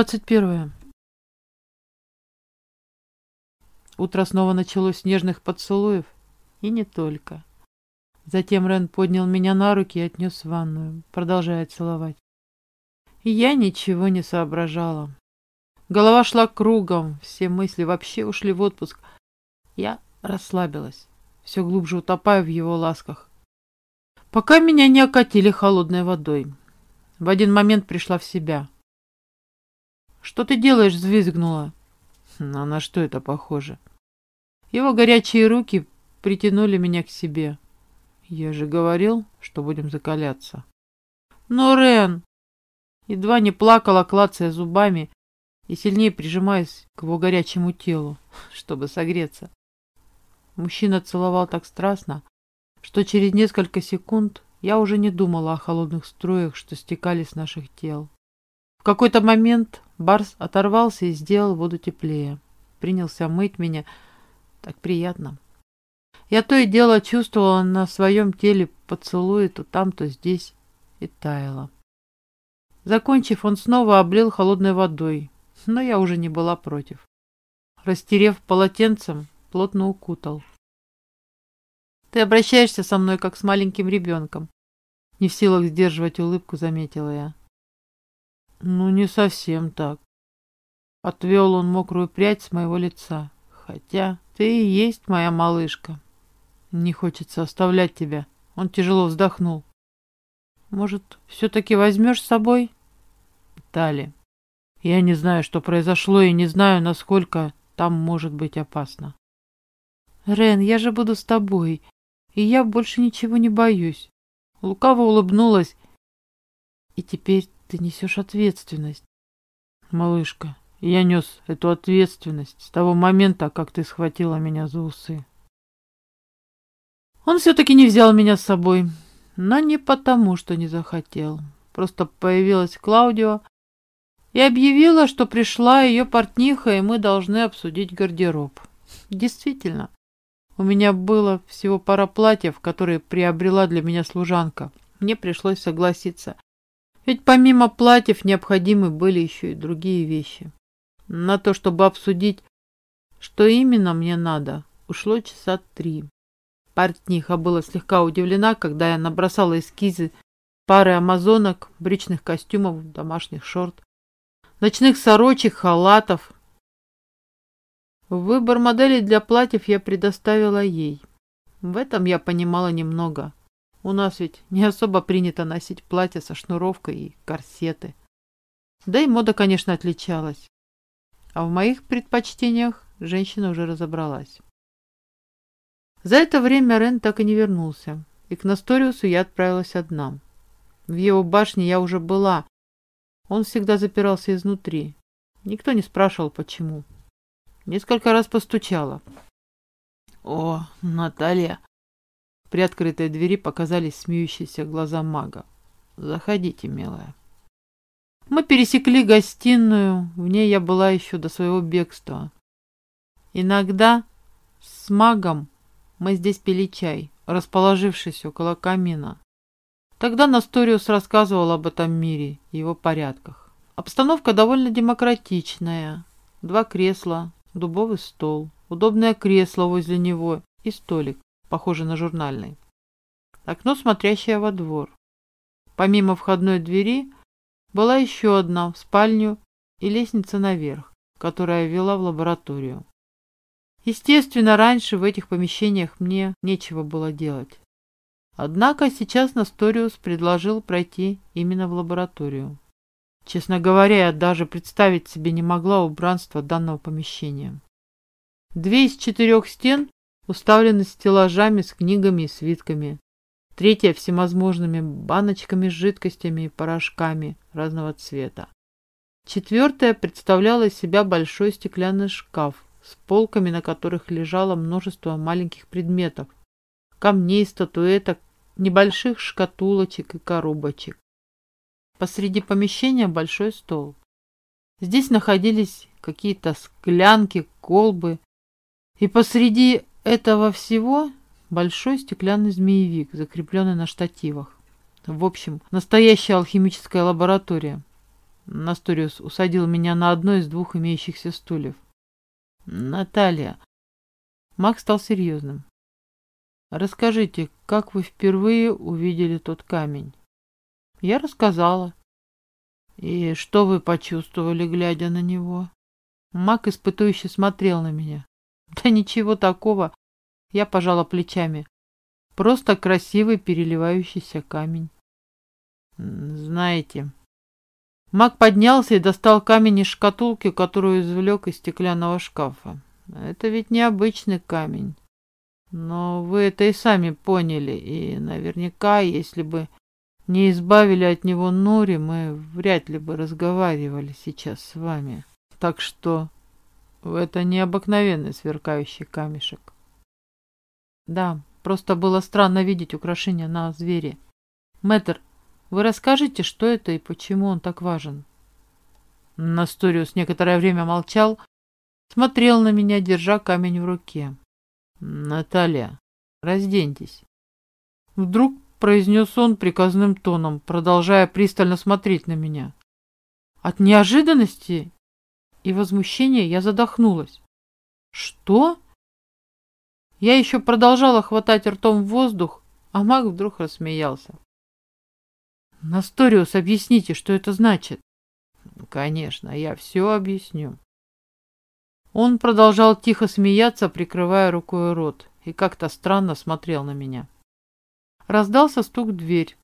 двадцать первое. Утро снова началось с нежных поцелуев, и не только. Затем Рен поднял меня на руки и отнес в ванную, продолжая целовать. Я ничего не соображала. Голова шла кругом, все мысли вообще ушли в отпуск. Я расслабилась, все глубже утопая в его ласках. Пока меня не окатили холодной водой. В один момент пришла в себя. «Что ты делаешь?» — взвизгнула. А на что это похоже? Его горячие руки притянули меня к себе. Я же говорил, что будем закаляться. Но, Рен! Едва не плакала, клацая зубами и сильнее прижимаясь к его горячему телу, чтобы согреться. Мужчина целовал так страстно, что через несколько секунд я уже не думала о холодных струях, что стекали с наших тел. В какой-то момент Барс оторвался и сделал воду теплее. Принялся мыть меня. Так приятно. Я то и дело чувствовала на своем теле поцелуи то там, то здесь и таяла. Закончив, он снова облил холодной водой, но я уже не была против. Растерев полотенцем, плотно укутал. Ты обращаешься со мной, как с маленьким ребенком. Не в силах сдерживать улыбку, заметила я. Ну, не совсем так. Отвел он мокрую прядь с моего лица. Хотя ты и есть моя малышка. Не хочется оставлять тебя. Он тяжело вздохнул. Может, все-таки возьмешь с собой? Тали, я не знаю, что произошло, и не знаю, насколько там может быть опасно. Рен, я же буду с тобой и я больше ничего не боюсь. Лукаво улыбнулась. И теперь ты несешь ответственность. Малышка, я нес эту ответственность с того момента, как ты схватила меня за усы. Он все-таки не взял меня с собой, но не потому, что не захотел. Просто появилась Клаудио и объявила, что пришла ее портниха, и мы должны обсудить гардероб. Действительно, у меня было всего пара платьев, которые приобрела для меня служанка. Мне пришлось согласиться. Ведь помимо платьев необходимы были еще и другие вещи. На то, чтобы обсудить, что именно мне надо, ушло часа три. Портниха была слегка удивлена, когда я набросала эскизы пары амазонок, брючных костюмов, домашних шорт, ночных сорочек, халатов, Выбор моделей для платьев я предоставила ей. В этом я понимала немного. У нас ведь не особо принято носить платья со шнуровкой и корсеты. Да и мода, конечно, отличалась. А в моих предпочтениях женщина уже разобралась. За это время Рен так и не вернулся, и к Насториусу я отправилась одна. В его башне я уже была. Он всегда запирался изнутри. Никто не спрашивал, почему. Несколько раз постучала. «О, Наталья!» При открытой двери показались смеющиеся глаза мага. «Заходите, милая». Мы пересекли гостиную, в ней я была еще до своего бегства. Иногда с магом мы здесь пили чай, расположившись около камина. Тогда Насториус рассказывал об этом мире, его порядках. Обстановка довольно демократичная. Два кресла, дубовый стол, удобное кресло возле него и столик, похожий на журнальный. Окно, смотрящее во двор. Помимо входной двери была еще одна в спальню и лестница наверх, которая вела в лабораторию. Естественно, раньше в этих помещениях мне нечего было делать. Однако сейчас Насториус предложил пройти именно в лабораторию. Честно говоря, я даже представить себе не могла убранство данного помещения. Две из четырех стен уставлены стеллажами с книгами и свитками. Третья всевозможными баночками с жидкостями и порошками разного цвета. Четвертая представляла из себя большой стеклянный шкаф с полками, на которых лежало множество маленьких предметов, камней, статуэток, небольших шкатулочек и коробочек. Посреди помещения большой стол. Здесь находились какие-то склянки, колбы. И посреди этого всего большой стеклянный змеевик, закрепленный на штативах. В общем, настоящая алхимическая лаборатория. Насториус усадил меня на одно из двух имеющихся стульев. Наталья. Макс стал серьезным. Расскажите, как вы впервые увидели тот камень? Я рассказала. И что вы почувствовали, глядя на него? Мак испытующе смотрел на меня. Да ничего такого. Я пожала плечами. Просто красивый переливающийся камень. Знаете... Мак поднялся и достал камень из шкатулки, которую извлек из стеклянного шкафа. Это ведь необычный камень. Но вы это и сами поняли, и наверняка, если бы не избавили от него Нури, мы вряд ли бы разговаривали сейчас с вами. Так что это необыкновенный сверкающий камешек. Да, просто было странно видеть украшение на звере. Мэтр, вы расскажете, что это и почему он так важен? Насториус некоторое время молчал, смотрел на меня, держа камень в руке. Наталья, разденьтесь. Вдруг произнес он приказным тоном, продолжая пристально смотреть на меня. От неожиданности и возмущения я задохнулась. Что? Я еще продолжала хватать ртом в воздух, а маг вдруг рассмеялся. Насториус, объясните, что это значит. Конечно, я все объясню. Он продолжал тихо смеяться, прикрывая рукой рот, и как-то странно смотрел на меня. Раздался стук в дверь.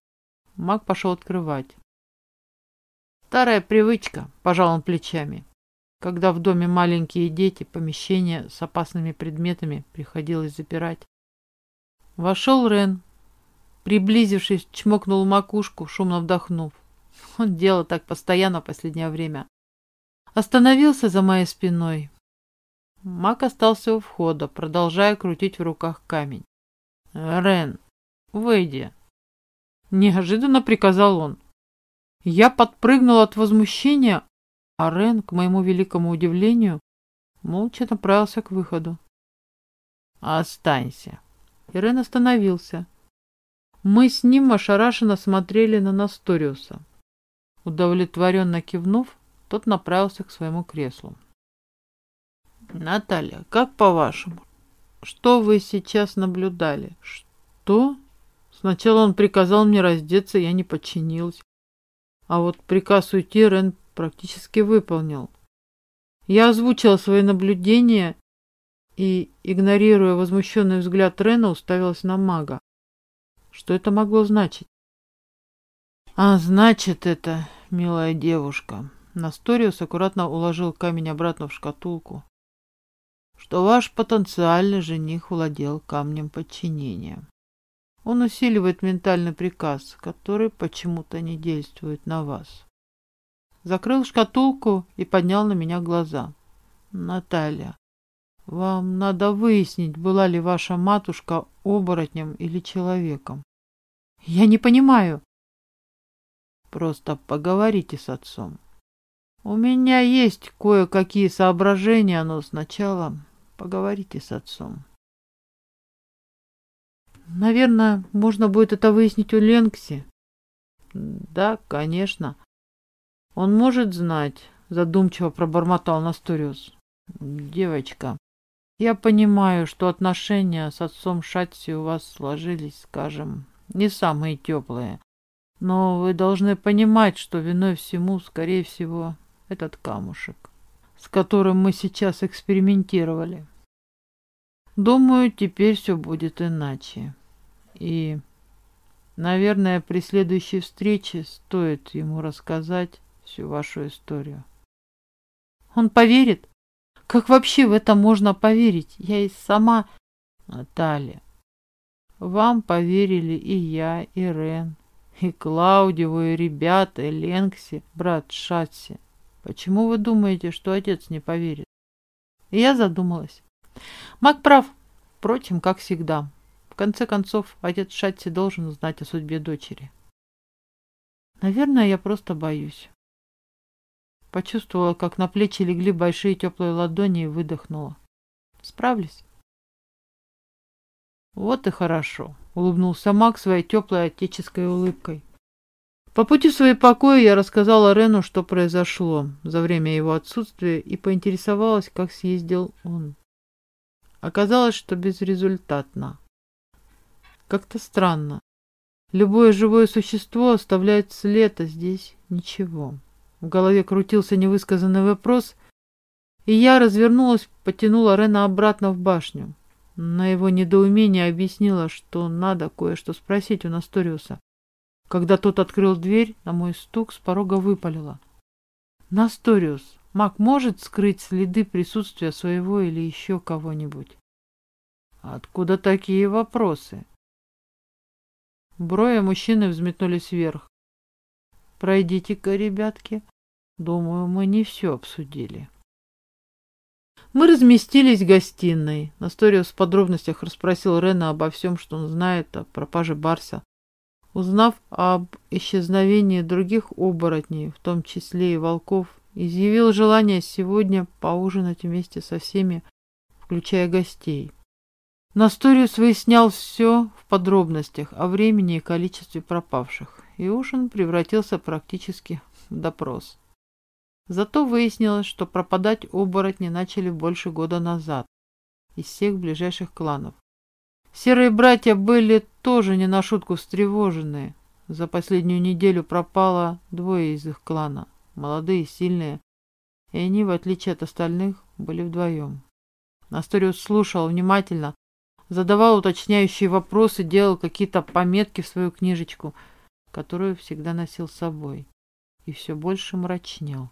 Маг пошел открывать. Старая привычка, пожал он плечами. Когда в доме маленькие дети, помещение с опасными предметами приходилось запирать. Вошел Рен. Приблизившись, чмокнул макушку, шумно вдохнув. Он делал так постоянно в последнее время. Остановился за моей спиной. Мак остался у входа, продолжая крутить в руках камень. «Рен, выйди!» Неожиданно приказал он. Я подпрыгнул от возмущения, а Рен, к моему великому удивлению, молча направился к выходу. «Останься!» Рен остановился. Мы с ним ошарашенно смотрели на Насториуса. Удовлетворенно кивнув, тот направился к своему креслу. «Наталья, как по-вашему? Что вы сейчас наблюдали?» «Что?» Сначала он приказал мне раздеться, я не подчинилась. А вот приказ уйти Рен практически выполнил. Я озвучила свои наблюдения и, игнорируя возмущенный взгляд Рена, уставилась на мага. Что это могло значить? А значит это, милая девушка. Насториус аккуратно уложил камень обратно в шкатулку, что ваш потенциальный жених владел камнем подчинения. Он усиливает ментальный приказ, который почему-то не действует на вас. Закрыл шкатулку и поднял на меня глаза. Наталья, вам надо выяснить, была ли ваша матушка оборотнем или человеком. Я не понимаю. Просто поговорите с отцом. У меня есть кое-какие соображения, но сначала поговорите с отцом. Наверное, можно будет это выяснить у Ленкси. Да, конечно. Он может знать, задумчиво пробормотал Насториус. Девочка, я понимаю, что отношения с отцом Шатси у вас сложились, скажем, не самые теплые. Но вы должны понимать, что виной всему, скорее всего, этот камушек, с которым мы сейчас экспериментировали. Думаю, теперь все будет иначе. И, наверное, при следующей встрече стоит ему рассказать всю вашу историю. Он поверит? Как вообще в это можно поверить? Я и сама... Наталья, вам поверили и я, и Рен, и Клаудио, и ребята, и Ленкси, брат Шатси. Почему вы думаете, что отец не поверит? И я задумалась. Мак прав, впрочем, как всегда. В конце концов, отец Шатси должен знать о судьбе дочери. Наверное, я просто боюсь. Почувствовала, как на плечи легли большие теплые ладони и выдохнула. Справлюсь. Вот и хорошо, улыбнулся Мак своей теплой отеческой улыбкой. По пути в свои покои я рассказала Рену, что произошло за время его отсутствия и поинтересовалась, как съездил он. Оказалось, что безрезультатно. Как-то странно. Любое живое существо оставляет след, а здесь ничего. В голове крутился невысказанный вопрос, и я развернулась, потянула Рена обратно в башню. На его недоумение объяснила, что надо кое-что спросить у Насториуса. Когда тот открыл дверь, на мой стук с порога выпалила. «Насториус, маг может скрыть следы присутствия своего или еще кого-нибудь?» «Откуда такие вопросы?» Брови мужчины взметнулись вверх. «Пройдите-ка, ребятки. Думаю, мы не все обсудили». Мы разместились в гостиной. Насториус в подробностях расспросил Рена обо всем, что он знает о пропаже Барса, Узнав об исчезновении других оборотней, в том числе и волков, изъявил желание сегодня поужинать вместе со всеми, включая гостей. Насториус выяснял все в подробностях о времени и количестве пропавших, и ужин превратился практически в допрос. Зато выяснилось, что пропадать оборотни начали больше года назад из всех ближайших кланов. Серые братья были тоже не на шутку встревожены. За последнюю неделю пропало двое из их клана, молодые, сильные, и они, в отличие от остальных, были вдвоем. Асториус слушал внимательно, задавал уточняющие вопросы, делал какие-то пометки в свою книжечку, которую всегда носил с собой, и все больше мрачнел.